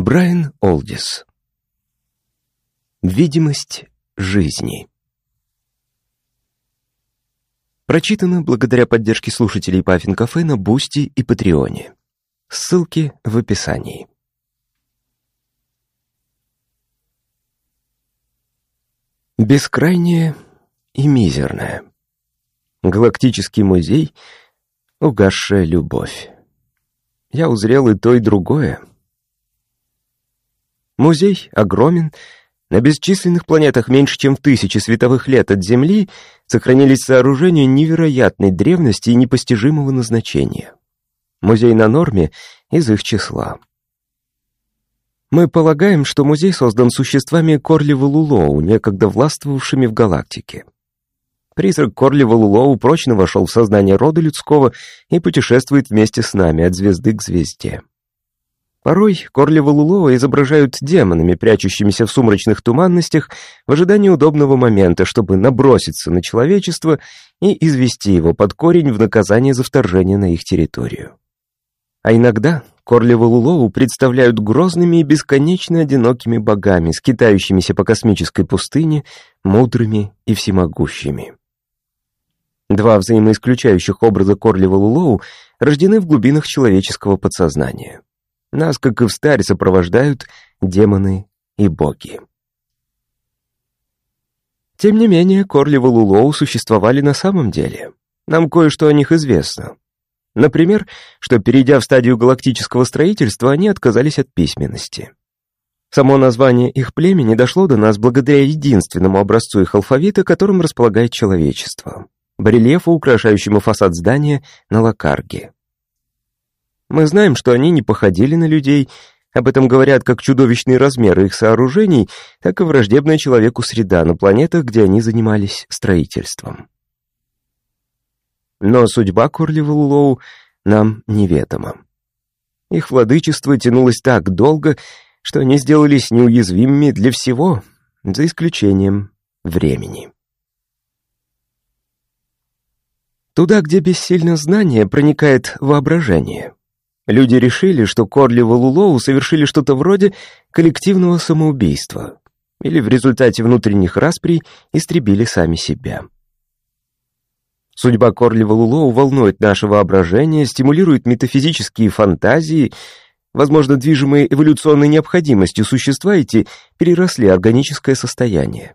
Брайан Олдис Видимость жизни Прочитано благодаря поддержке слушателей Puffin Cafe на Boosty и Патреоне. Ссылки в описании. Бескрайнее и мизерное. Галактический музей — угасшая любовь. Я узрел и то, и другое. Музей огромен. На бесчисленных планетах меньше, чем в тысячи световых лет от Земли сохранились сооружения невероятной древности и непостижимого назначения. Музей на норме из их числа. Мы полагаем, что музей создан существами Корлива Лулоу, некогда властвовавшими в галактике. Призрак Корлива Лулоу прочно вошел в сознание рода людского и путешествует вместе с нами от звезды к звезде. Порой Корлива Лулоа изображают демонами, прячущимися в сумрачных туманностях, в ожидании удобного момента, чтобы наброситься на человечество и извести его под корень в наказание за вторжение на их территорию. А иногда Корлива Лулоу представляют грозными и бесконечно одинокими богами, скитающимися по космической пустыне, мудрыми и всемогущими. Два взаимоисключающих образа Корлива Лулоу рождены в глубинах человеческого подсознания. Нас, как и в старе, сопровождают демоны и боги. Тем не менее, Корлива Лулоу существовали на самом деле. Нам кое-что о них известно. Например, что, перейдя в стадию галактического строительства, они отказались от письменности. Само название их племени дошло до нас благодаря единственному образцу их алфавита, которым располагает человечество барельефу, украшающему фасад здания на Лакарге. Мы знаем, что они не походили на людей, об этом говорят как чудовищные размеры их сооружений, так и враждебная человеку среда на планетах, где они занимались строительством. Но судьба Корлива нам неведома. Их владычество тянулось так долго, что они сделались неуязвимыми для всего, за исключением времени. Туда, где бессильно знание, проникает воображение. Люди решили, что Корли Валулоу совершили что-то вроде коллективного самоубийства или в результате внутренних расприй истребили сами себя. Судьба Корли Валулоу волнует наше воображение, стимулирует метафизические фантазии, возможно, движимые эволюционной необходимостью существа эти переросли органическое состояние.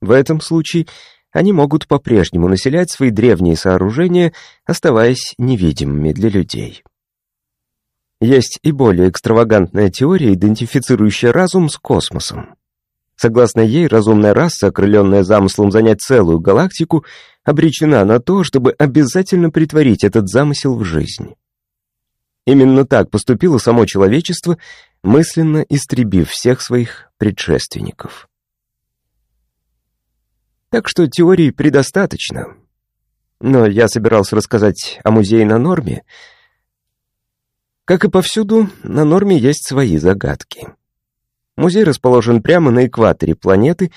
В этом случае они могут по-прежнему населять свои древние сооружения, оставаясь невидимыми для людей. Есть и более экстравагантная теория, идентифицирующая разум с космосом. Согласно ей, разумная раса, окрыленная замыслом занять целую галактику, обречена на то, чтобы обязательно притворить этот замысел в жизнь. Именно так поступило само человечество, мысленно истребив всех своих предшественников. Так что теорий предостаточно. Но я собирался рассказать о музее на норме. Как и повсюду, на норме есть свои загадки. Музей расположен прямо на экваторе планеты.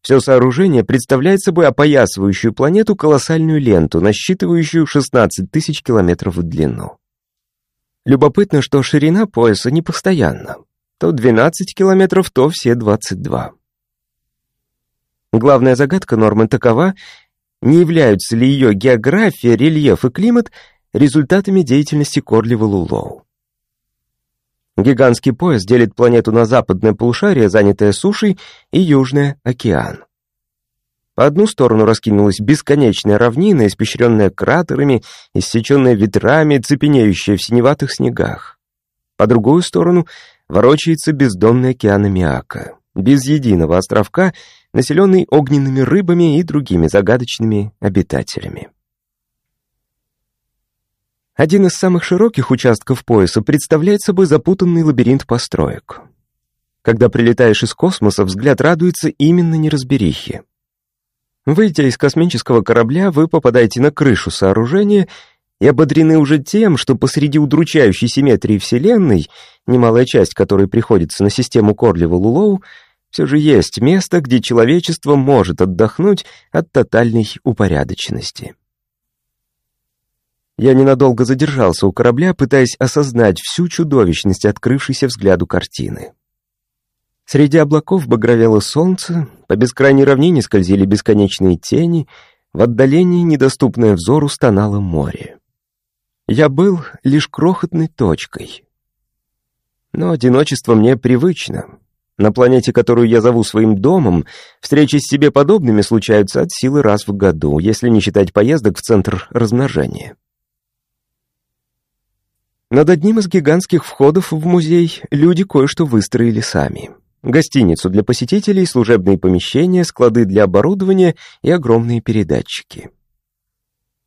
Все сооружение представляет собой опоясывающую планету колоссальную ленту, насчитывающую 16 тысяч километров в длину. Любопытно, что ширина пояса не постоянна. То 12 километров, то все 22. Главная загадка Норман такова, не являются ли ее география, рельеф и климат результатами деятельности Корлива Лулоу. Гигантский пояс делит планету на западное полушарие, занятое сушей, и южный океан. По одну сторону раскинулась бесконечная равнина, испещренная кратерами, иссеченная ветрами, цепенеющая в синеватых снегах. По другую сторону ворочается бездонный океан Аммиака, без единого островка — населенный огненными рыбами и другими загадочными обитателями. Один из самых широких участков пояса представляет собой запутанный лабиринт построек. Когда прилетаешь из космоса, взгляд радуется именно неразберихе. Выйдя из космического корабля, вы попадаете на крышу сооружения и ободрены уже тем, что посреди удручающей симметрии Вселенной, немалая часть которой приходится на систему Корлева-Лулоу, все же есть место, где человечество может отдохнуть от тотальной упорядоченности. Я ненадолго задержался у корабля, пытаясь осознать всю чудовищность открывшейся взгляду картины. Среди облаков багровело солнце, по бескрайней равнине скользили бесконечные тени, в отдалении, недоступное взору, стонало море. Я был лишь крохотной точкой. Но одиночество мне привычно. На планете, которую я зову своим домом, встречи с себе подобными случаются от силы раз в году, если не считать поездок в центр размножения. Над одним из гигантских входов в музей люди кое-что выстроили сами. Гостиницу для посетителей, служебные помещения, склады для оборудования и огромные передатчики.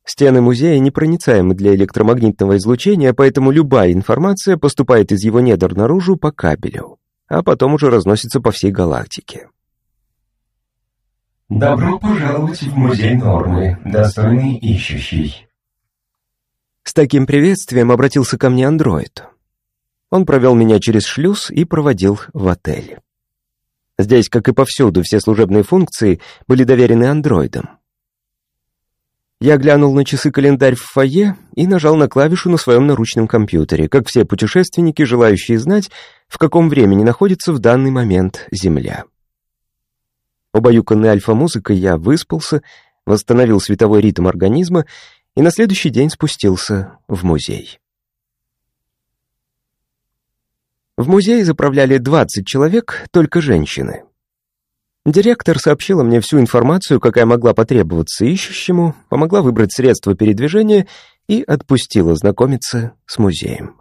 Стены музея непроницаемы для электромагнитного излучения, поэтому любая информация поступает из его недр наружу по кабелю, а потом уже разносится по всей галактике. «Добро пожаловать в музей Нормы, достойный ищущий», с таким приветствием обратился ко мне андроид. Он провел меня через шлюз и проводил в отель. Здесь, как и повсюду, все служебные функции были доверены андроидам. Я глянул на часы-календарь в фойе и нажал на клавишу на своем наручном компьютере, как все путешественники, желающие знать, в каком времени находится в данный момент Земля. Убаюканный альфа-музыкой я выспался, восстановил световой ритм организма и на следующий день спустился в музей. В музей заправляли 20 человек, только женщины. Директор сообщила мне всю информацию, какая могла потребоваться ищущему, помогла выбрать средства передвижения и отпустила знакомиться с музеем.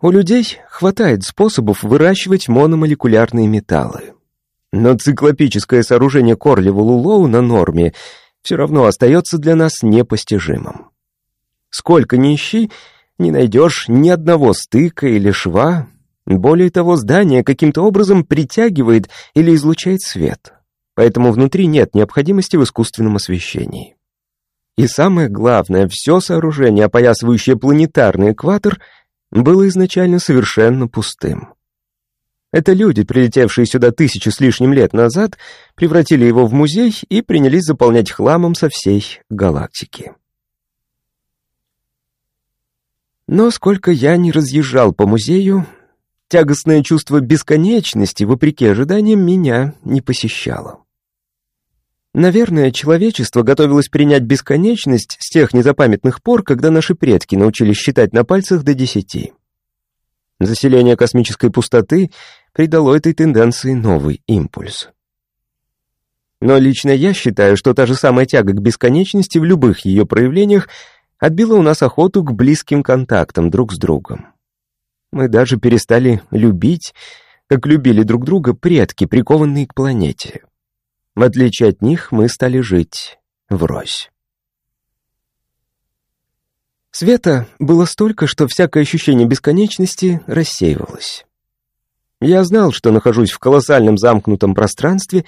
У людей хватает способов выращивать мономолекулярные металлы. Но циклопическое сооружение Корли-Вулулоу на норме все равно остается для нас непостижимым. Сколько ни ищи, не найдешь ни одного стыка или шва. Более того, здание каким-то образом притягивает или излучает свет, поэтому внутри нет необходимости в искусственном освещении. И самое главное, все сооружение, опоясывающее планетарный экватор, было изначально совершенно пустым. Это люди, прилетевшие сюда тысячу с лишним лет назад, превратили его в музей и принялись заполнять хламом со всей галактики. Но сколько я не разъезжал по музею, тягостное чувство бесконечности, вопреки ожиданиям, меня не посещало. Наверное, человечество готовилось принять бесконечность с тех незапамятных пор, когда наши предки научились считать на пальцах до десяти. Заселение космической пустоты придало этой тенденции новый импульс. Но лично я считаю, что та же самая тяга к бесконечности в любых ее проявлениях отбила у нас охоту к близким контактам друг с другом. Мы даже перестали любить, как любили друг друга предки, прикованные к планете. В отличие от них, мы стали жить врозь. Света было столько, что всякое ощущение бесконечности рассеивалось. Я знал, что нахожусь в колоссальном замкнутом пространстве,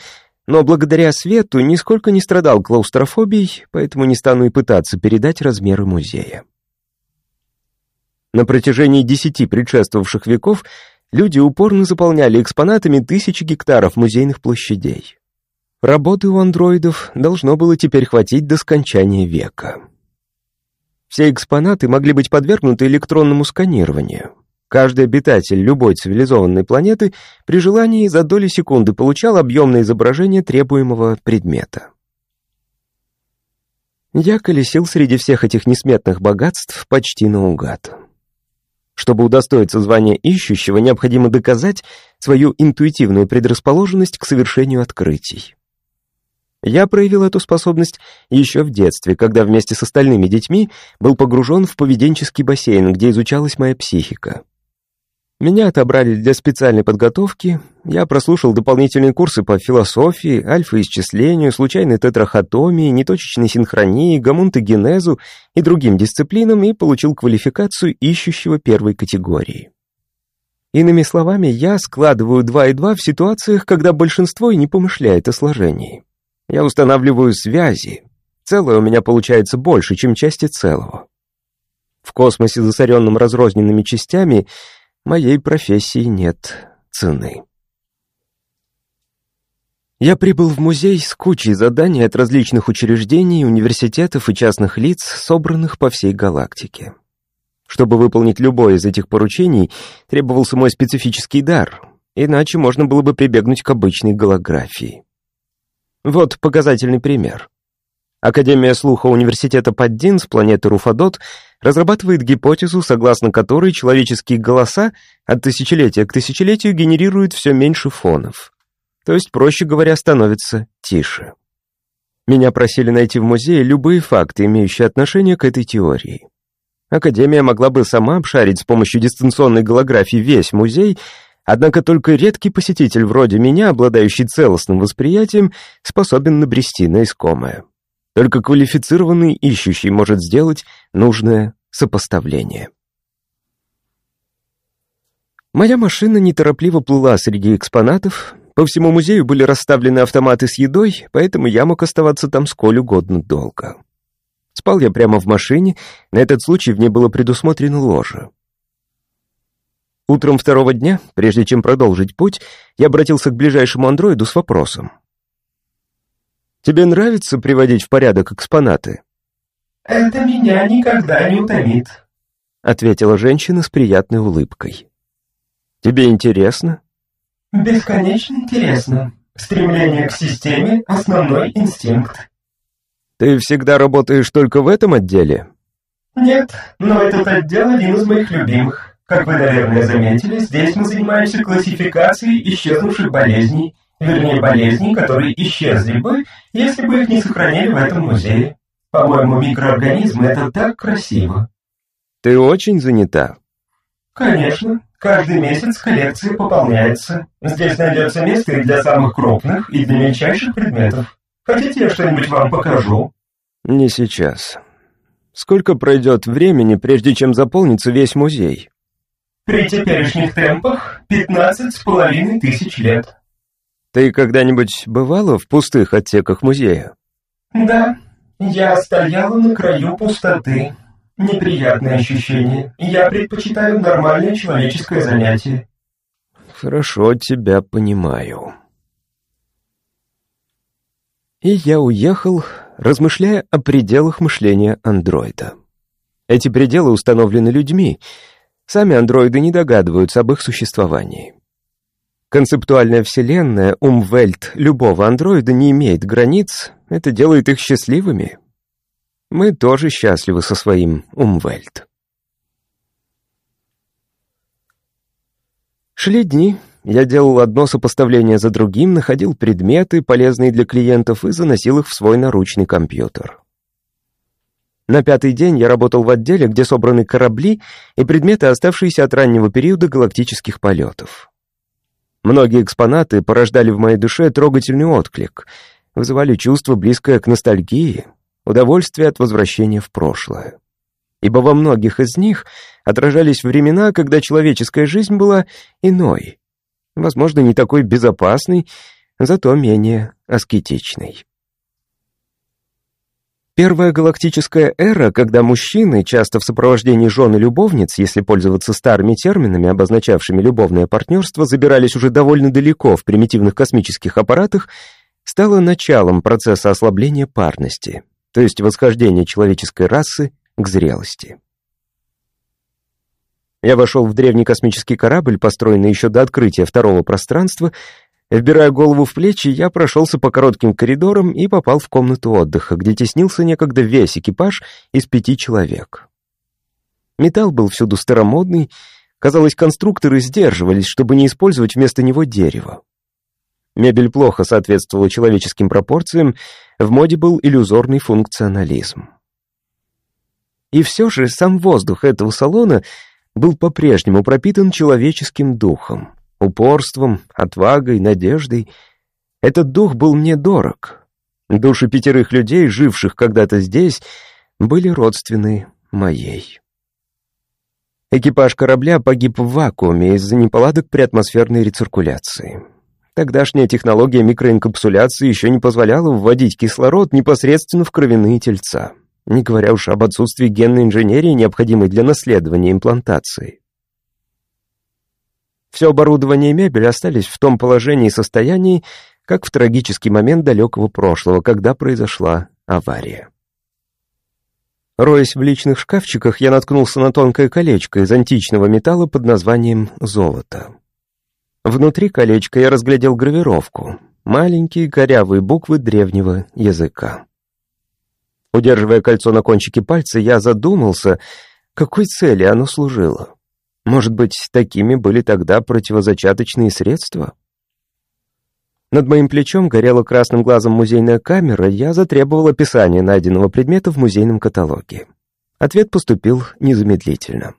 но благодаря свету нисколько не страдал клаустрофобией, поэтому не стану и пытаться передать размеры музея. На протяжении десяти предшествовавших веков люди упорно заполняли экспонатами тысячи гектаров музейных площадей. Работы у андроидов должно было теперь хватить до скончания века. Все экспонаты могли быть подвергнуты электронному сканированию. Каждый обитатель любой цивилизованной планеты при желании за доли секунды получал объемное изображение требуемого предмета. Я колесил среди всех этих несметных богатств почти наугад. Чтобы удостоиться звания ищущего, необходимо доказать свою интуитивную предрасположенность к совершению открытий. Я проявил эту способность еще в детстве, когда вместе с остальными детьми был погружен в поведенческий бассейн, где изучалась моя психика. Меня отобрали для специальной подготовки, я прослушал дополнительные курсы по философии, альфа-исчислению, случайной тетрахотомии, неточечной синхронии, гомунтогенезу и другим дисциплинам и получил квалификацию ищущего первой категории. Иными словами, я складываю два и два в ситуациях, когда большинство и не помышляет о сложении. Я устанавливаю связи. Целое у меня получается больше, чем части целого. В космосе, засоренном разрозненными частями, моей профессии нет цены. Я прибыл в музей с кучей заданий от различных учреждений, университетов и частных лиц, собранных по всей галактике. Чтобы выполнить любое из этих поручений, требовался мой специфический дар, иначе можно было бы прибегнуть к обычной голографии. Вот показательный пример. Академия слуха университета Паддин с планеты Руфадот разрабатывает гипотезу, согласно которой человеческие голоса от тысячелетия к тысячелетию генерируют все меньше фонов то есть, проще говоря, становится тише. Меня просили найти в музее любые факты, имеющие отношение к этой теории. Академия могла бы сама обшарить с помощью дистанционной голографии весь музей, однако только редкий посетитель вроде меня, обладающий целостным восприятием, способен набрести на искомое. Только квалифицированный ищущий может сделать нужное сопоставление. Моя машина неторопливо плыла среди экспонатов, по всему музею были расставлены автоматы с едой, поэтому я мог оставаться там сколь угодно долго. Спал я прямо в машине, на этот случай в ней было предусмотрено ложе. Утром второго дня, прежде чем продолжить путь, я обратился к ближайшему андроиду с вопросом. «Тебе нравится приводить в порядок экспонаты?» «Это меня никогда не утомит», — ответила женщина с приятной улыбкой. «Тебе интересно?» Бесконечно интересно. Стремление к системе — основной инстинкт. Ты всегда работаешь только в этом отделе? Нет, но этот отдел один из моих любимых. Как вы, наверное, заметили, здесь мы занимаемся классификацией исчезнувших болезней, вернее, болезней, которые исчезли бы, если бы их не сохранили в этом музее. По-моему, микроорганизмы — это так красиво. Ты очень занята. Конечно. Каждый месяц коллекция пополняется. Здесь найдется место и для самых крупных, и для мельчайших предметов. Хотите, я что-нибудь вам покажу?» «Не сейчас. Сколько пройдет времени, прежде чем заполнится весь музей?» «При теперешних темпах пятнадцать с половиной тысяч лет». «Ты когда-нибудь бывала в пустых отсеках музея?» «Да, я стояла на краю пустоты, Неприятное ощущение. Я предпочитаю нормальное человеческое занятие. Хорошо тебя понимаю. И я уехал, размышляя о пределах мышления андроида. Эти пределы установлены людьми. Сами андроиды не догадываются об их существовании. Концептуальная вселенная, умвельт любого андроида не имеет границ, это делает их счастливыми, мы тоже счастливы со своим Умвельт. Шли дни. Я делал одно сопоставление за другим, находил предметы, полезные для клиентов, и заносил их в свой наручный компьютер. На пятый день я работал в отделе, где собраны корабли и предметы, оставшиеся от раннего периода галактических полетов. Многие экспонаты порождали в моей душе трогательный отклик, вызывали чувство, близкое к ностальгии — удовольствие от возвращения в прошлое. Ибо во многих из них отражались времена, когда человеческая жизнь была иной, возможно, не такой безопасной, зато менее аскетичной. Первая галактическая эра, когда мужчины, часто в сопровождении жен и любовниц, если пользоваться старыми терминами, обозначавшими любовное партнерство, забирались уже довольно далеко в примитивных космических аппаратах, стала началом процесса ослабления парности то есть восхождение человеческой расы к зрелости. Я вошел в древний космический корабль, построенный еще до открытия второго пространства. Вбирая голову в плечи, я прошелся по коротким коридорам и попал в комнату отдыха, где теснился некогда весь экипаж из пяти человек. Металл был всюду старомодный, казалось, конструкторы сдерживались, чтобы не использовать вместо него дерево. Мебель плохо соответствовала человеческим пропорциям, в моде был иллюзорный функционализм. И все же сам воздух этого салона был по-прежнему пропитан человеческим духом, упорством, отвагой, надеждой. Этот дух был мне дорог. Души пятерых людей, живших когда-то здесь, были родственны моей. Экипаж корабля погиб в вакууме из-за неполадок при атмосферной рециркуляции. Тогдашняя технология микроинкапсуляции еще не позволяла вводить кислород непосредственно в кровяные тельца, не говоря уж об отсутствии генной инженерии, необходимой для наследования имплантации. Все оборудование и мебель остались в том положении и состоянии, как в трагический момент далекого прошлого, когда произошла авария. Роясь в личных шкафчиках, я наткнулся на тонкое колечко из античного металла под названием «золото». Внутри колечка я разглядел гравировку, маленькие корявые буквы древнего языка. Удерживая кольцо на кончике пальца, я задумался, какой цели оно служило. Может быть, такими были тогда противозачаточные средства? Над моим плечом горела красным глазом музейная камера, я затребовал описание найденного предмета в музейном каталоге. Ответ поступил незамедлительно.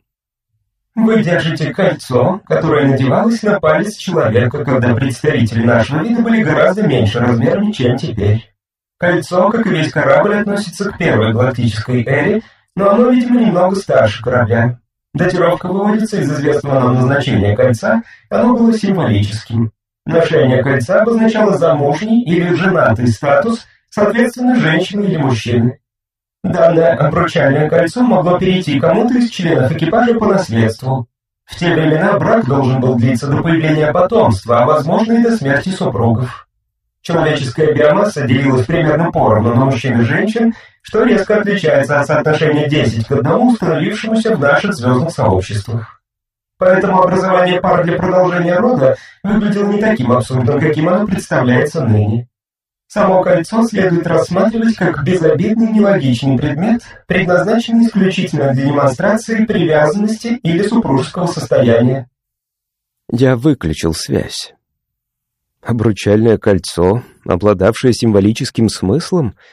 «Вы держите кольцо, которое надевалось на палец человека, когда представители нашего вида были гораздо меньше размером, чем теперь. Кольцо, как и весь корабль, относится к первой галактической эре, но оно, видимо, немного старше корабля. Датировка выводится из известного нам назначения кольца, оно было символическим. Ношение кольца обозначало замужний или женатый статус, соответственно, женщины или мужчины. Данное обручальное кольцо могло перейти кому-то из членов экипажа по наследству. В те времена брак должен был длиться до появления потомства, а возможно и до смерти супругов. Человеческая биомасса делилась примерно поровну на мужчин и женщин, что резко отличается от соотношения 10 к 1, установившемуся в наших звездных сообществах. Поэтому образование пар для продолжения рода выглядело не таким абсурдом, каким оно представляется ныне. Само кольцо следует рассматривать как безобидный нелогичный предмет, предназначенный исключительно для демонстрации привязанности или супружеского состояния. Я выключил связь. Обручальное кольцо, обладавшее символическим смыслом —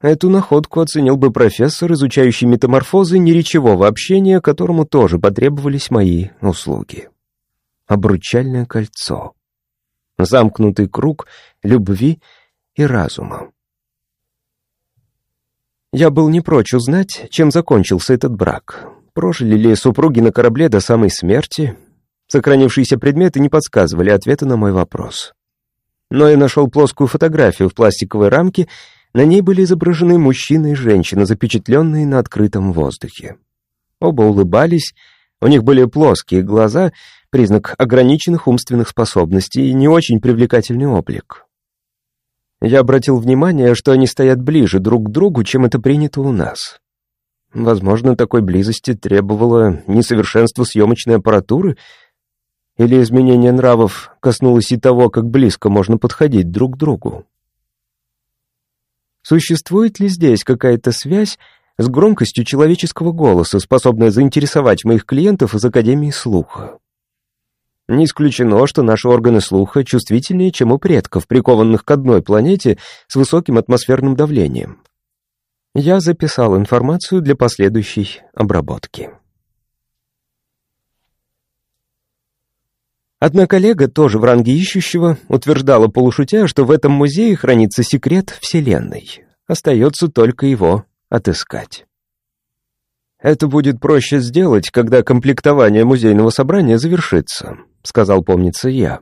Эту находку оценил бы профессор, изучающий метаморфозы неречевого общения, которому тоже потребовались мои услуги. Обручальное кольцо. Замкнутый круг любви и разума. Я был не прочь узнать, чем закончился этот брак. Прожили ли супруги на корабле до самой смерти? Сохранившиеся предметы не подсказывали ответа на мой вопрос. Но я нашел плоскую фотографию в пластиковой рамке — на ней были изображены мужчина и женщина, запечатленные на открытом воздухе. Оба улыбались, у них были плоские глаза, признак ограниченных умственных способностей и не очень привлекательный облик. Я обратил внимание, что они стоят ближе друг к другу, чем это принято у нас. Возможно, такой близости требовало несовершенство съемочной аппаратуры или изменение нравов коснулось и того, как близко можно подходить друг к другу. Существует ли здесь какая-то связь с громкостью человеческого голоса, способная заинтересовать моих клиентов из Академии слуха? Не исключено, что наши органы слуха чувствительнее, чем у предков, прикованных к одной планете с высоким атмосферным давлением. Я записал информацию для последующей обработки. Одна коллега, тоже в ранге ищущего, утверждала полушутя, что в этом музее хранится секрет Вселенной. Остается только его отыскать. «Это будет проще сделать, когда комплектование музейного собрания завершится», — сказал, помнится, я.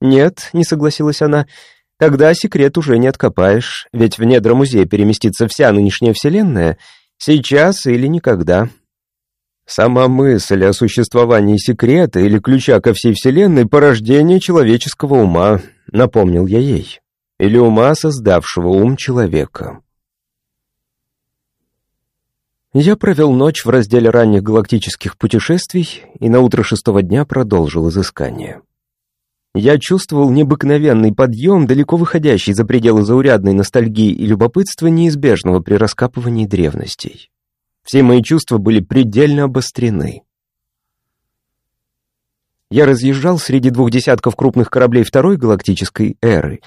«Нет», — не согласилась она, — «тогда секрет уже не откопаешь, ведь в недра музея переместится вся нынешняя Вселенная, сейчас или никогда». Сама мысль о существовании секрета или ключа ко всей Вселенной — порождение человеческого ума, напомнил я ей. Или ума, создавшего ум человека. Я провел ночь в разделе ранних галактических путешествий и на утро шестого дня продолжил изыскание. Я чувствовал необыкновенный подъем, далеко выходящий за пределы заурядной ностальгии и любопытства, неизбежного при раскапывании древностей. Все мои чувства были предельно обострены. Я разъезжал среди двух десятков крупных кораблей второй галактической эры.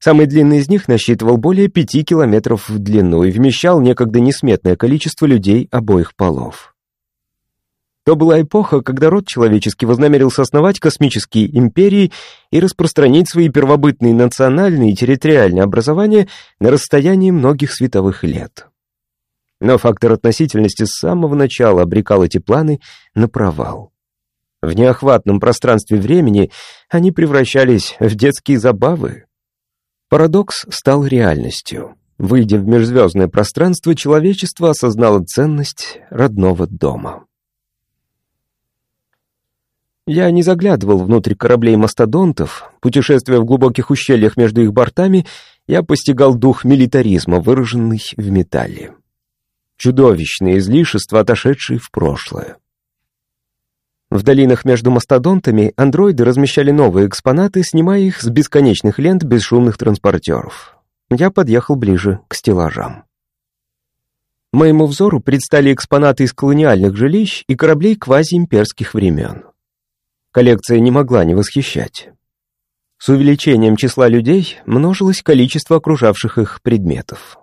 Самый длинный из них насчитывал более пяти километров в длину и вмещал некогда несметное количество людей обоих полов. То была эпоха, когда род человеческий вознамерился основать космические империи и распространить свои первобытные национальные и территориальные образования на расстоянии многих световых лет. Но фактор относительности с самого начала обрекал эти планы на провал. В неохватном пространстве времени они превращались в детские забавы. Парадокс стал реальностью. Выйдя в межзвездное пространство, человечество осознало ценность родного дома. Я не заглядывал внутрь кораблей мастодонтов, путешествуя в глубоких ущельях между их бортами, я постигал дух милитаризма, выраженный в металле. Чудовищные излишества, отошедшие в прошлое. В долинах между мастодонтами андроиды размещали новые экспонаты, снимая их с бесконечных лент бесшумных транспортеров. Я подъехал ближе к стеллажам. Моему взору предстали экспонаты из колониальных жилищ и кораблей квазиимперских времен. Коллекция не могла не восхищать. С увеличением числа людей множилось количество окружавших их предметов.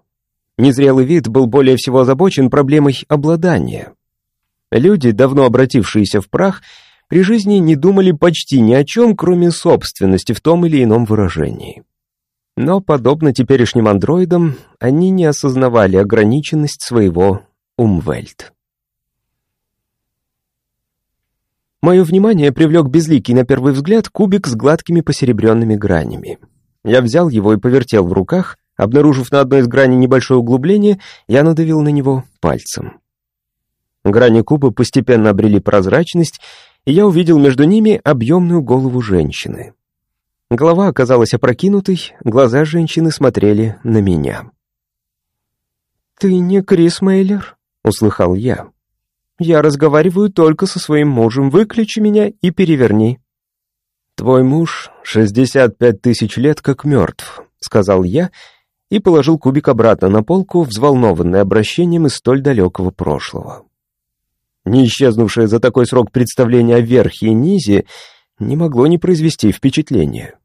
Незрелый вид был более всего озабочен проблемой обладания. Люди, давно обратившиеся в прах, при жизни не думали почти ни о чем, кроме собственности в том или ином выражении. Но, подобно теперешним андроидам, они не осознавали ограниченность своего Умвельт. Мое внимание привлек безликий на первый взгляд кубик с гладкими посеребренными гранями. Я взял его и повертел в руках, обнаружив на одной из граней небольшое углубление, я надавил на него пальцем. Грани куба постепенно обрели прозрачность, и я увидел между ними объемную голову женщины. Голова оказалась опрокинутой, глаза женщины смотрели на меня. «Ты не Крис Мейлер?» — услыхал я. «Я разговариваю только со своим мужем. Выключи меня и переверни». «Твой муж шестьдесят пять тысяч лет как мертв», — сказал я и положил кубик обратно на полку, взволнованный обращением из столь далекого прошлого. Не исчезнувшее за такой срок представление о верхе и низе не могло не произвести впечатления.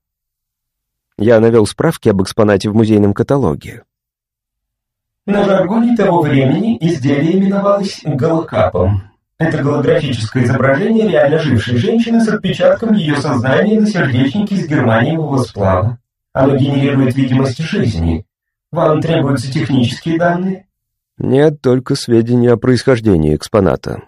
Я навел справки об экспонате в музейном каталоге. На жаргоне того времени изделие именовалось галокапом. Это голографическое изображение реально жившей женщины с отпечатком ее сознания на сердечнике из германиевого сплава. Оно генерирует видимость жизни. Вам требуются технические данные? Нет, только сведения о происхождении экспоната.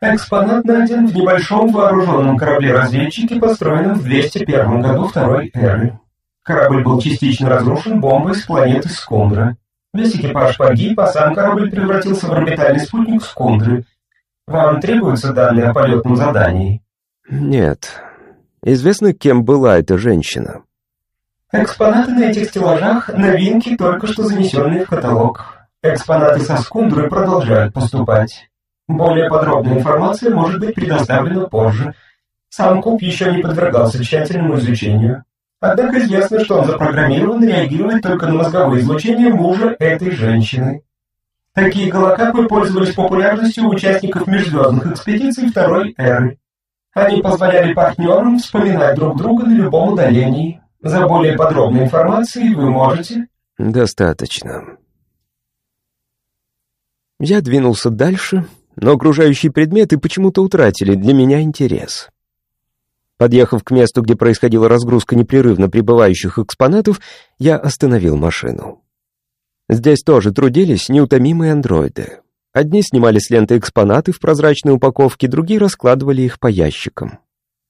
Экспонат найден в небольшом вооруженном корабле-разведчике, построенном в 201 году второй эры. Корабль был частично разрушен бомбой с планеты Скондра. Весь экипаж погиб, а сам корабль превратился в орбитальный спутник Скондры. Вам требуются данные о полетном задании? Нет. Известно, кем была эта женщина? Экспонаты на этих стеллажах — новинки, только что занесенные в каталог. Экспонаты со Скундры продолжают поступать. Более подробная информация может быть предоставлена позже. Сам куб еще не подвергался тщательному изучению. Однако известно, что он запрограммирован реагировать только на мозговое излучение мужа этой женщины. Такие голокапы пользовались популярностью у участников межзвездных экспедиций второй эры. Они позволяли партнерам вспоминать друг друга на любом удалении. За более подробной информацией вы можете... Достаточно. Я двинулся дальше, но окружающие предметы почему-то утратили для меня интерес. Подъехав к месту, где происходила разгрузка непрерывно прибывающих экспонатов, я остановил машину. Здесь тоже трудились неутомимые андроиды. Одни снимали с ленты экспонаты в прозрачной упаковке, другие раскладывали их по ящикам.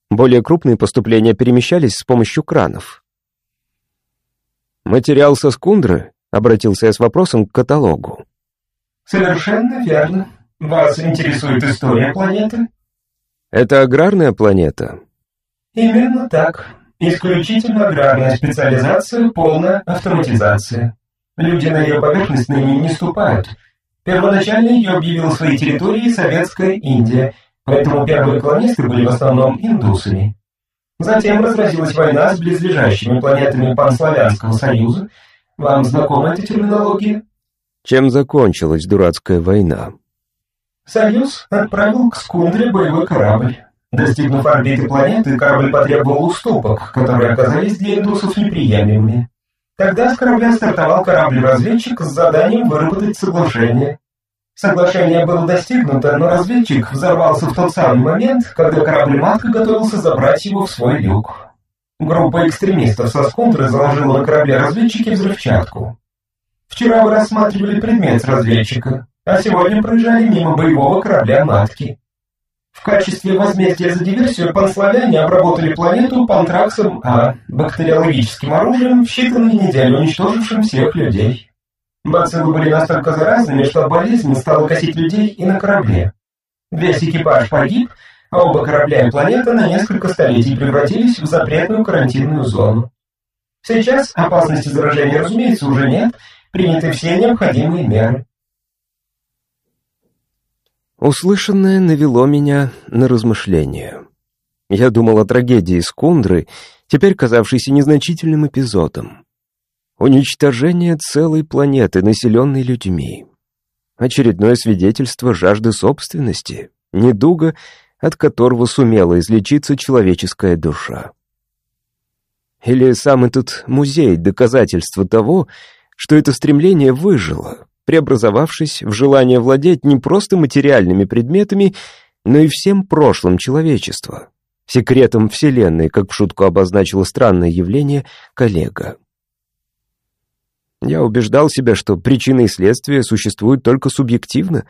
Более крупные поступления перемещались с помощью кранов. «Материал со скундры?» — обратился я с вопросом к каталогу. «Совершенно верно. Вас интересует история планеты?» «Это аграрная планета?» Именно так. Исключительно аграрная специализация, полная автоматизация. Люди на ее поверхность ныне не ступают. Первоначально ее объявила своей территорией Советская Индия, поэтому первые колонисты были в основном индусами. Затем разразилась война с близлежащими планетами Панславянского союза. Вам знакома эта терминология? Чем закончилась дурацкая война? Союз отправил к Скундре боевой корабль. Достигнув орбиты планеты, корабль потребовал уступок, которые оказались для индусов неприемлемыми. Тогда с корабля стартовал корабль-разведчик с заданием выработать соглашение. Соглашение было достигнуто, но разведчик взорвался в тот самый момент, когда корабль-матка готовился забрать его в свой люк. Группа экстремистов со скундры заложила на корабле-разведчике взрывчатку. Вчера вы рассматривали предмет разведчика, а сегодня проезжали мимо боевого корабля-матки. В качестве возмездия за диверсию панславяне обработали планету пантраксом А, бактериологическим оружием, в считанные недели уничтожившим всех людей. Бациллы были настолько заразными, что болезнь стала косить людей и на корабле. Весь экипаж погиб, а оба корабля и планета на несколько столетий превратились в запретную карантинную зону. Сейчас опасности заражения, разумеется, уже нет, приняты все необходимые меры. Услышанное навело меня на размышления. Я думал о трагедии Скундры, теперь казавшейся незначительным эпизодом. Уничтожение целой планеты, населенной людьми. Очередное свидетельство жажды собственности, недуга, от которого сумела излечиться человеческая душа. Или сам этот музей — доказательство того, что это стремление выжило, преобразовавшись в желание владеть не просто материальными предметами, но и всем прошлым человечества, секретом Вселенной, как в шутку обозначило странное явление коллега. Я убеждал себя, что причины и следствия существуют только субъективно,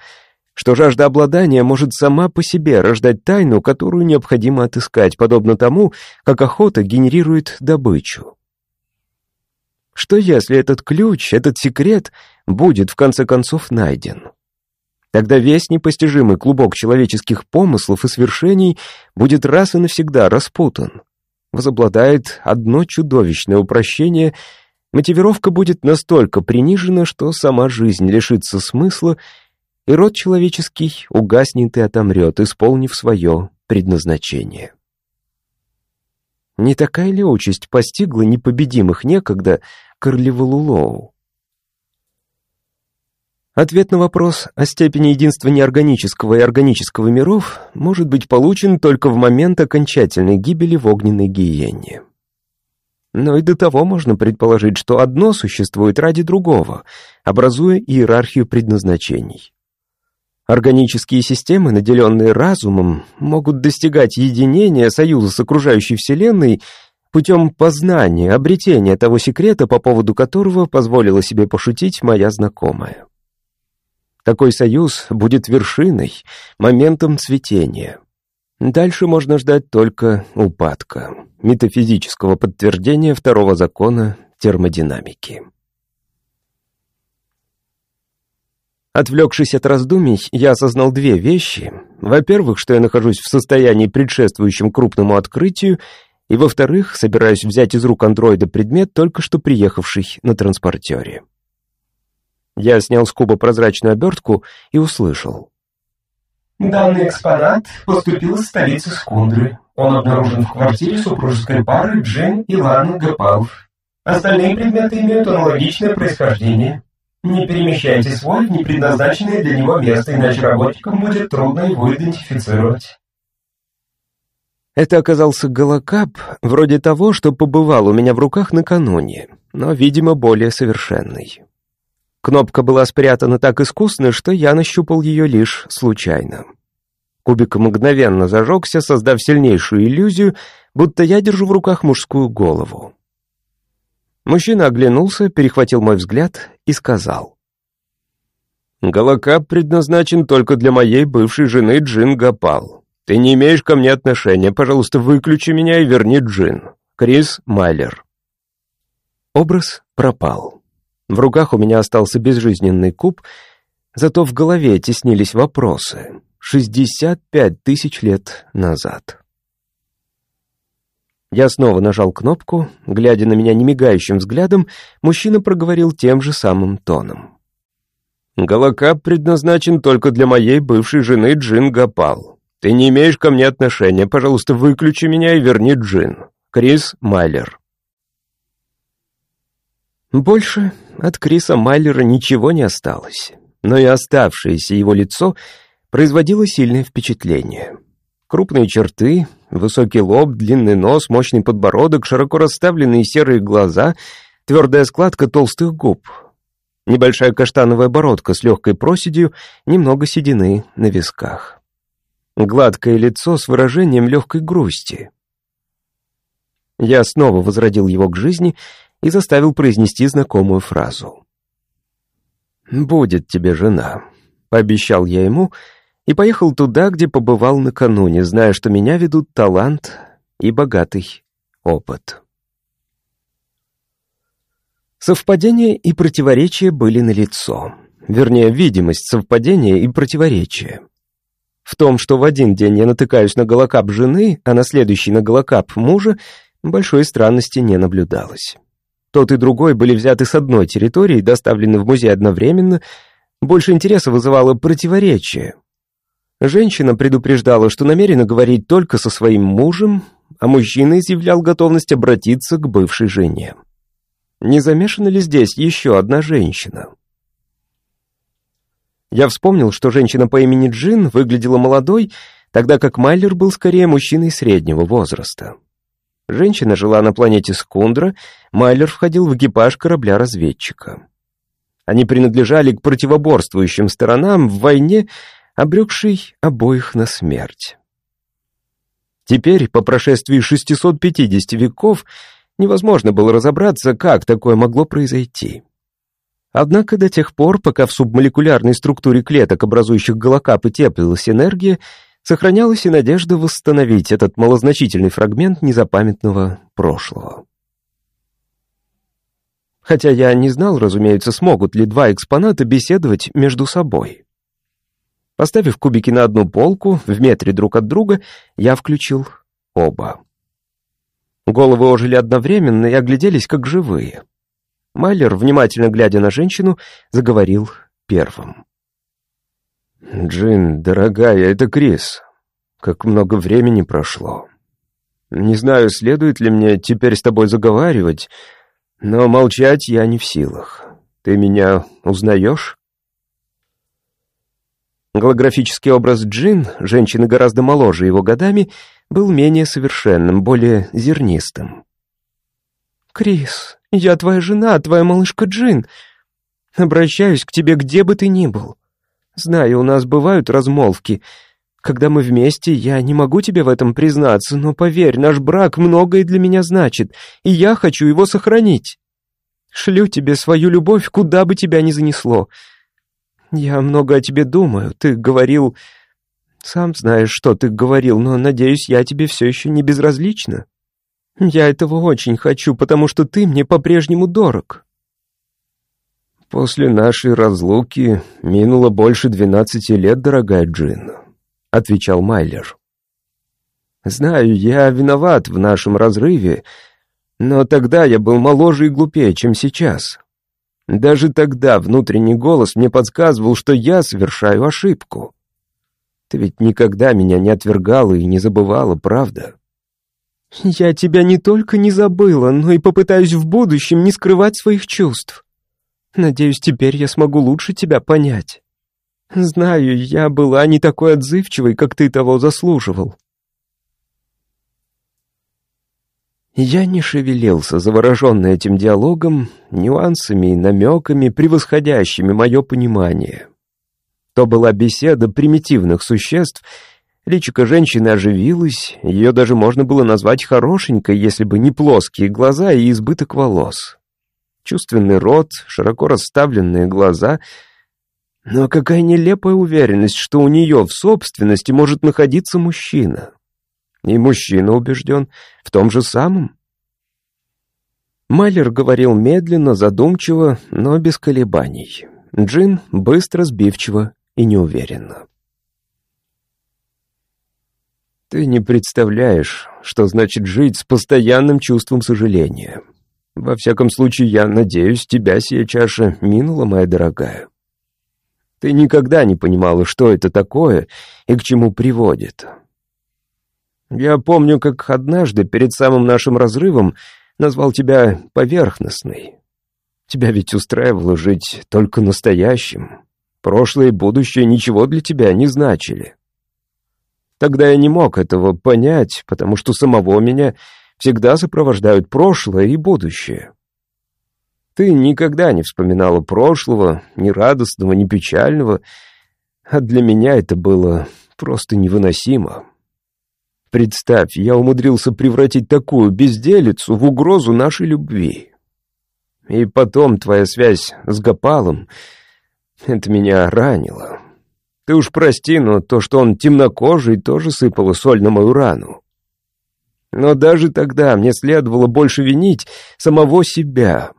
что жажда обладания может сама по себе рождать тайну, которую необходимо отыскать, подобно тому, как охота генерирует добычу. Что если этот ключ, этот секрет будет в конце концов найден? Тогда весь непостижимый клубок человеческих помыслов и свершений будет раз и навсегда распутан. Возобладает одно чудовищное упрощение — Мотивировка будет настолько принижена, что сама жизнь лишится смысла, и род человеческий угаснет и отомрет, исполнив свое предназначение. Не такая ли участь постигла непобедимых некогда Карлевалулоу? Ответ на вопрос о степени единства неорганического и органического миров может быть получен только в момент окончательной гибели в огненной гиене. Но и до того можно предположить, что одно существует ради другого, образуя иерархию предназначений. Органические системы, наделенные разумом, могут достигать единения, союза с окружающей Вселенной путем познания, обретения того секрета, по поводу которого позволила себе пошутить моя знакомая. Такой союз будет вершиной, моментом цветения. Дальше можно ждать только упадка, метафизического подтверждения второго закона термодинамики. Отвлекшись от раздумий, я осознал две вещи. Во-первых, что я нахожусь в состоянии, предшествующем крупному открытию, и, во-вторых, собираюсь взять из рук андроида предмет, только что приехавший на транспортере. Я снял с куба прозрачную обертку и услышал. Данный экспонат поступил из столицы Скундры. Он обнаружен в квартире супружеской пары Джин и Ланы Гапалов. Остальные предметы имеют аналогичное происхождение. Не перемещайте свой в непредназначенное для него место, иначе работникам будет трудно его идентифицировать. Это оказался голокап, вроде того, что побывал у меня в руках накануне, но, видимо, более совершенный. Кнопка была спрятана так искусно, что я нащупал ее лишь случайно. Кубик мгновенно зажегся, создав сильнейшую иллюзию, будто я держу в руках мужскую голову. Мужчина оглянулся, перехватил мой взгляд и сказал. «Голокап предназначен только для моей бывшей жены Джин Гапал. Ты не имеешь ко мне отношения, пожалуйста, выключи меня и верни Джин. Крис Майлер». Образ пропал. В руках у меня остался безжизненный куб, зато в голове теснились вопросы. 65 тысяч лет назад. Я снова нажал кнопку. Глядя на меня немигающим взглядом, мужчина проговорил тем же самым тоном. «Голокап предназначен только для моей бывшей жены Джин Гапал. Ты не имеешь ко мне отношения. Пожалуйста, выключи меня и верни Джин. Крис Майлер». Больше от Криса Майлера ничего не осталось, но и оставшееся его лицо производило сильное впечатление. Крупные черты, высокий лоб, длинный нос, мощный подбородок, широко расставленные серые глаза, твердая складка толстых губ. Небольшая каштановая бородка с легкой проседью, немного седины на висках. Гладкое лицо с выражением легкой грусти. Я снова возродил его к жизни и заставил произнести знакомую фразу. «Будет тебе жена», — пообещал я ему, и поехал туда, где побывал накануне, зная, что меня ведут талант и богатый опыт. Совпадение и противоречие были налицо. Вернее, видимость совпадения и противоречия. В том, что в один день я натыкаюсь на голокап жены, а на следующий на голокап мужа, большой странности не наблюдалось. Тот и другой были взяты с одной территории и доставлены в музей одновременно. Больше интереса вызывало противоречие. Женщина предупреждала, что намерена говорить только со своим мужем, а мужчина изъявлял готовность обратиться к бывшей жене. Не замешана ли здесь еще одна женщина? Я вспомнил, что женщина по имени Джин выглядела молодой, тогда как Майлер был скорее мужчиной среднего возраста. Женщина жила на планете Скундра, Майлер входил в экипаж корабля-разведчика. Они принадлежали к противоборствующим сторонам в войне, обрекшей обоих на смерть. Теперь, по прошествии 650 веков, невозможно было разобраться, как такое могло произойти. Однако до тех пор, пока в субмолекулярной структуре клеток, образующих голокапы, теплилась энергия, сохранялась и надежда восстановить этот малозначительный фрагмент незапамятного прошлого. Хотя я не знал, разумеется, смогут ли два экспоната беседовать между собой. Поставив кубики на одну полку, в метре друг от друга, я включил оба. Головы ожили одновременно и огляделись как живые. Майлер, внимательно глядя на женщину, заговорил первым. «Джин, дорогая, это Крис. Как много времени прошло. Не знаю, следует ли мне теперь с тобой заговаривать, но молчать я не в силах. Ты меня узнаешь?» Голографический образ Джин, женщины гораздо моложе его годами, был менее совершенным, более зернистым. «Крис, я твоя жена, твоя малышка Джин. Обращаюсь к тебе, где бы ты ни был. Знаю, у нас бывают размолвки. Когда мы вместе, я не могу тебе в этом признаться, но поверь, наш брак многое для меня значит, и я хочу его сохранить. Шлю тебе свою любовь, куда бы тебя ни занесло. Я много о тебе думаю, ты говорил... Сам знаешь, что ты говорил, но, надеюсь, я тебе все еще не безразлична. Я этого очень хочу, потому что ты мне по-прежнему дорог. После нашей разлуки минуло больше двенадцати лет, дорогая Джин, отвечал Майлер. Знаю, я виноват в нашем разрыве, но тогда я был моложе и глупее, чем сейчас. Даже тогда внутренний голос мне подсказывал, что я совершаю ошибку. Ты ведь никогда меня не отвергала и не забывала, правда? Я тебя не только не забыла, но и попытаюсь в будущем не скрывать своих чувств. Надеюсь, теперь я смогу лучше тебя понять. Знаю, я была не такой отзывчивой, как ты того заслуживал. Я не шевелился, завороженный этим диалогом, нюансами и намеками, превосходящими мое понимание. То была беседа примитивных существ — Личико женщины оживилось, ее даже можно было назвать хорошенькой, если бы не плоские глаза и избыток волос. Чувственный рот, широко расставленные глаза. Но какая нелепая уверенность, что у нее в собственности может находиться мужчина. И мужчина убежден в том же самом. Майлер говорил медленно, задумчиво, но без колебаний. Джин быстро, сбивчиво и неуверенно. Ты не представляешь, что значит жить с постоянным чувством сожаления. Во всяком случае, я надеюсь, тебя сия чаша минула, моя дорогая. Ты никогда не понимала, что это такое и к чему приводит. Я помню, как однажды перед самым нашим разрывом назвал тебя поверхностной. Тебя ведь устраивало жить только настоящим. Прошлое и будущее ничего для тебя не значили. Тогда я не мог этого понять, потому что самого меня всегда сопровождают прошлое и будущее. Ты никогда не вспоминала прошлого, ни радостного, ни печального, а для меня это было просто невыносимо. Представь, я умудрился превратить такую безделицу в угрозу нашей любви. И потом твоя связь с Гапалом, это меня ранило. Ты уж прости, но то, что он темнокожий, тоже сыпало соль на мою рану. Но даже тогда мне следовало больше винить самого себя.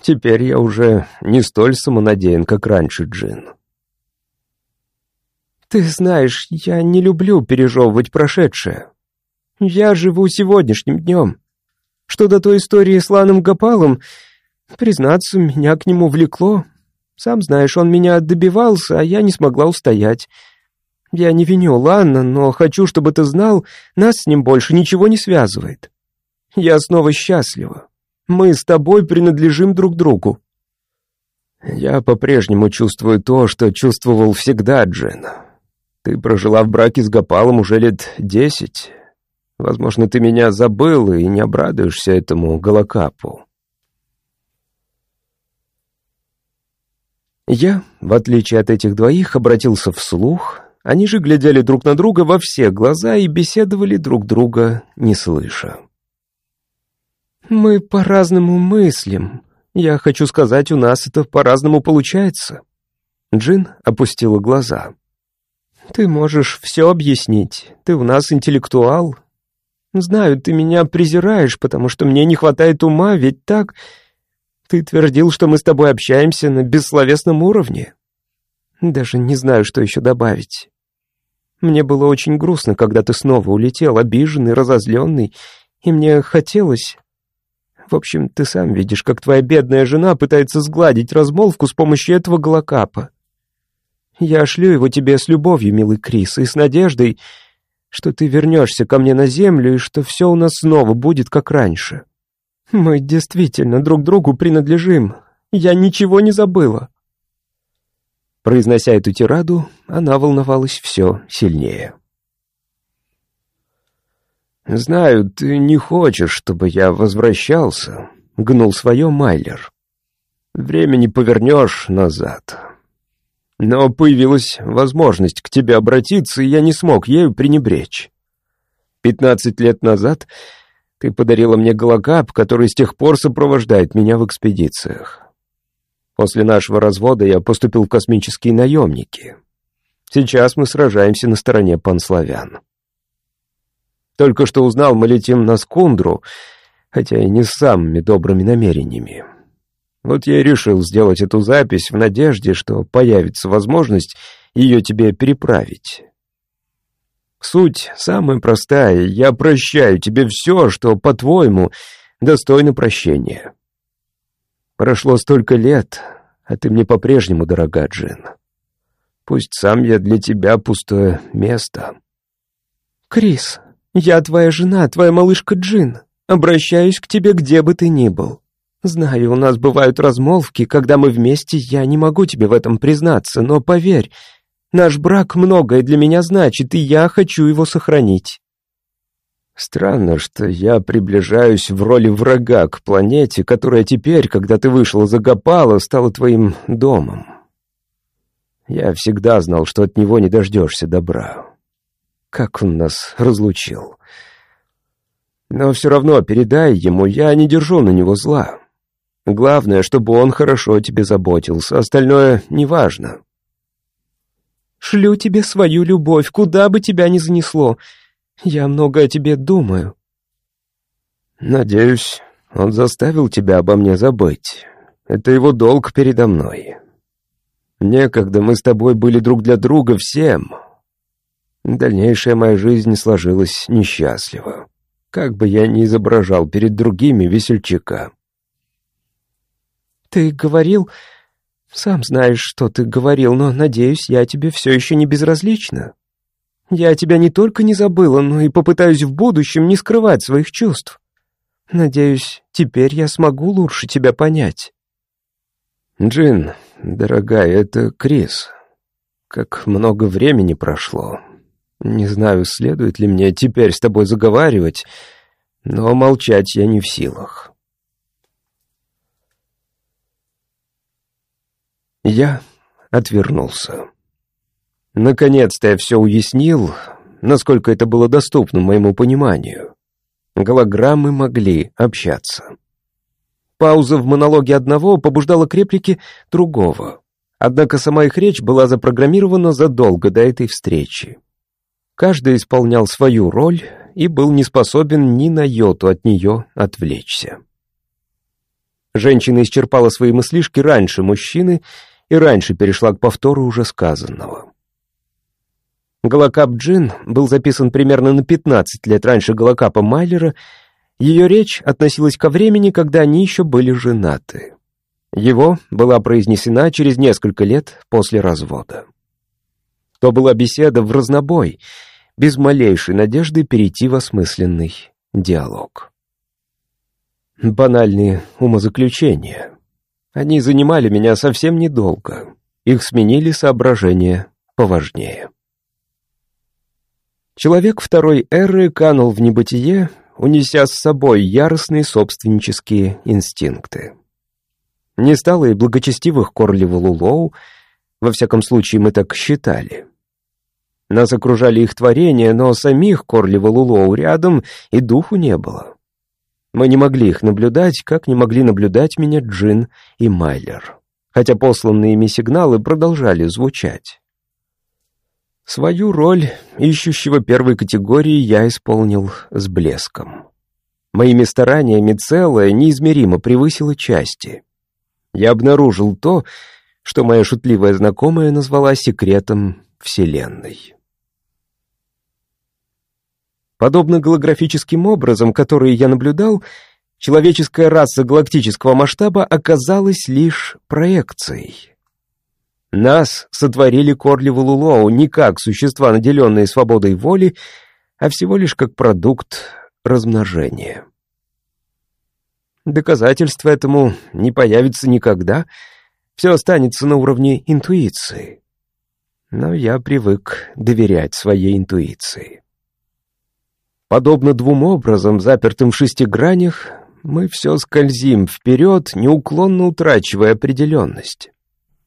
Теперь я уже не столь самонадеян, как раньше, Джин. Ты знаешь, я не люблю пережевывать прошедшее. Я живу сегодняшним днем. Что до той истории с Ланом Гапалом, признаться, меня к нему влекло. Сам знаешь, он меня добивался, а я не смогла устоять. Я не виню Ланна, но хочу, чтобы ты знал, нас с ним больше ничего не связывает. Я снова счастлива. Мы с тобой принадлежим друг другу. Я по-прежнему чувствую то, что чувствовал всегда, Джен. Ты прожила в браке с Гапалом уже лет десять. Возможно, ты меня забыл и не обрадуешься этому голокапу. Я, в отличие от этих двоих, обратился вслух. Они же глядели друг на друга во все глаза и беседовали друг друга, не слыша. «Мы по-разному мыслим. Я хочу сказать, у нас это по-разному получается». Джин опустила глаза. «Ты можешь все объяснить. Ты у нас интеллектуал. Знаю, ты меня презираешь, потому что мне не хватает ума, ведь так...» Ты твердил, что мы с тобой общаемся на бессловесном уровне. Даже не знаю, что еще добавить. Мне было очень грустно, когда ты снова улетел, обиженный, разозленный, и мне хотелось... В общем, ты сам видишь, как твоя бедная жена пытается сгладить размолвку с помощью этого голокапа. Я шлю его тебе с любовью, милый Крис, и с надеждой, что ты вернешься ко мне на землю, и что все у нас снова будет как раньше. Мы действительно друг другу принадлежим. Я ничего не забыла. Произнося эту тираду, она волновалась все сильнее. «Знаю, ты не хочешь, чтобы я возвращался», — гнул свое Майлер. «Времени повернешь назад. Но появилась возможность к тебе обратиться, и я не смог ею пренебречь. Пятнадцать лет назад ты подарила мне голокап, который с тех пор сопровождает меня в экспедициях. После нашего развода я поступил в космические наемники. Сейчас мы сражаемся на стороне панславян. Только что узнал, мы летим на Скундру, хотя и не с самыми добрыми намерениями. Вот я и решил сделать эту запись в надежде, что появится возможность ее тебе переправить. Суть самая простая. Я прощаю тебе все, что, по-твоему, достойно прощения. Прошло столько лет, а ты мне по-прежнему дорога, Джин. Пусть сам я для тебя пустое место. Крис, я твоя жена, твоя малышка Джин. Обращаюсь к тебе, где бы ты ни был. Знаю, у нас бывают размолвки, когда мы вместе, я не могу тебе в этом признаться, но поверь, Наш брак многое для меня значит, и я хочу его сохранить». Странно, что я приближаюсь в роли врага к планете, которая теперь, когда ты вышел из Агапала, стала твоим домом. Я всегда знал, что от него не дождешься добра. Как он нас разлучил. Но все равно передай ему, я не держу на него зла. Главное, чтобы он хорошо о тебе заботился, остальное неважно. Шлю тебе свою любовь, куда бы тебя ни занесло. Я много о тебе думаю». «Надеюсь, он заставил тебя обо мне забыть. Это его долг передо мной. Некогда мы с тобой были друг для друга всем. Дальнейшая моя жизнь сложилась несчастливо. Как бы я ни изображал перед другими весельчака». «Ты говорил, сам знаешь, что ты говорил, но, надеюсь, я тебе все еще не безразлична. Я тебя не только не забыла, но и попытаюсь в будущем не скрывать своих чувств. Надеюсь, теперь я смогу лучше тебя понять. Джин, дорогая, это Крис. Как много времени прошло. Не знаю, следует ли мне теперь с тобой заговаривать, но молчать я не в силах. Я отвернулся. Наконец-то я все уяснил, насколько это было доступно моему пониманию. Голограммы могли общаться. Пауза в монологе одного побуждала к реплике другого. Однако сама их речь была запрограммирована задолго до этой встречи. Каждый исполнял свою роль и был не способен ни на йоту от нее отвлечься. Женщина исчерпала свои мыслишки раньше мужчины и раньше перешла к повтору уже сказанного. Голокап Джин был записан примерно на 15 лет раньше Голокапа Майлера. Ее речь относилась ко времени, когда они еще были женаты. Его была произнесена через несколько лет после развода. То была беседа в разнобой, без малейшей надежды перейти в осмысленный диалог. Банальные умозаключения. Они занимали меня совсем недолго. Их сменили соображения поважнее. Человек второй эры канул в небытие, унеся с собой яростные собственнические инстинкты. Не стало и благочестивых Корливу Лулоу, во всяком случае мы так считали. Нас окружали их творения, но самих Корлива Лулоу рядом и духу не было. Мы не могли их наблюдать, как не могли наблюдать меня Джин и Майлер, хотя посланные ими сигналы продолжали звучать. Свою роль ищущего первой категории я исполнил с блеском. Моими стараниями целое неизмеримо превысило части. Я обнаружил то, что моя шутливая знакомая назвала секретом Вселенной. Подобно голографическим образом, которые я наблюдал, человеческая раса галактического масштаба оказалась лишь проекцией. Нас сотворили Корливу Лулоу не как существа, наделенные свободой воли, а всего лишь как продукт размножения. Доказательства этому не появится никогда, все останется на уровне интуиции. Но я привык доверять своей интуиции. Подобно двум образом, запертым в шести мы все скользим вперед, неуклонно утрачивая определенность.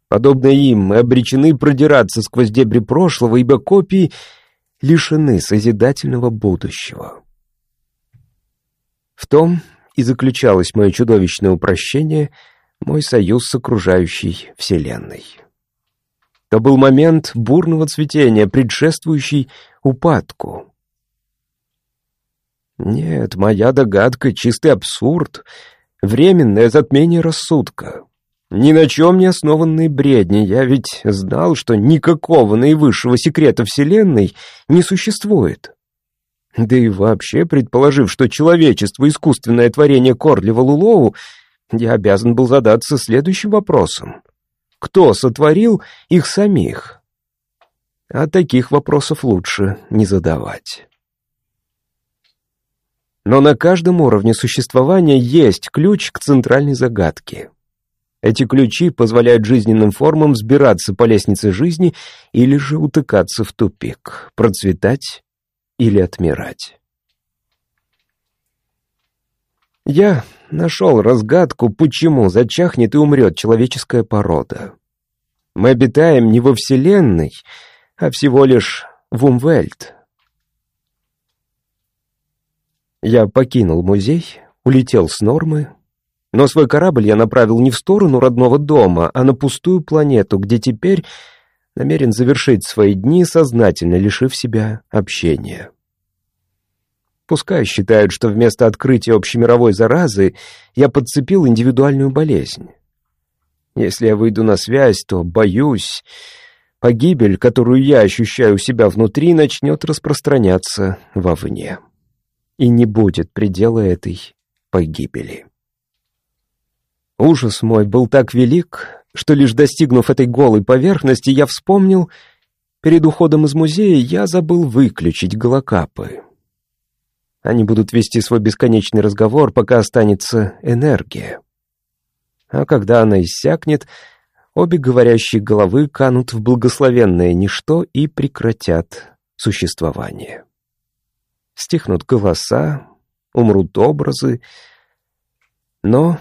Подобно им, мы обречены продираться сквозь дебри прошлого, ибо копии лишены созидательного будущего. В том и заключалось мое чудовищное упрощение, мой союз с окружающей Вселенной. Это был момент бурного цветения, предшествующий упадку. Нет, моя догадка — чистый абсурд, временное затмение рассудка. Ни на чем не основанные бредни. Я ведь знал, что никакого наивысшего секрета Вселенной не существует. Да и вообще, предположив, что человечество — искусственное творение Корлива Лулоу, я обязан был задаться следующим вопросом. Кто сотворил их самих? А таких вопросов лучше не задавать. Но на каждом уровне существования есть ключ к центральной загадке. Эти ключи позволяют жизненным формам взбираться по лестнице жизни или же утыкаться в тупик, процветать или отмирать. Я нашел разгадку, почему зачахнет и умрет человеческая порода. Мы обитаем не во Вселенной, а всего лишь в Умвельт. Я покинул музей, улетел с Нормы, но свой корабль я направил не в сторону родного дома, а на пустую планету, где теперь намерен завершить свои дни, сознательно лишив себя общения. Пускай считают, что вместо открытия общемировой заразы я подцепил индивидуальную болезнь. Если я выйду на связь, то, боюсь, погибель, которую я ощущаю у себя внутри, начнет распространяться вовне. И не будет предела этой погибели. Ужас мой был так велик, что лишь достигнув этой голой поверхности, я вспомнил, перед уходом из музея я забыл выключить голокапы. Они будут вести свой бесконечный разговор, пока останется энергия. А когда она иссякнет, обе говорящие головы канут в благословенное ничто и прекратят существование. Стихнут голоса, умрут образы, но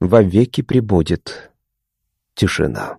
вовеки пребудет тишина.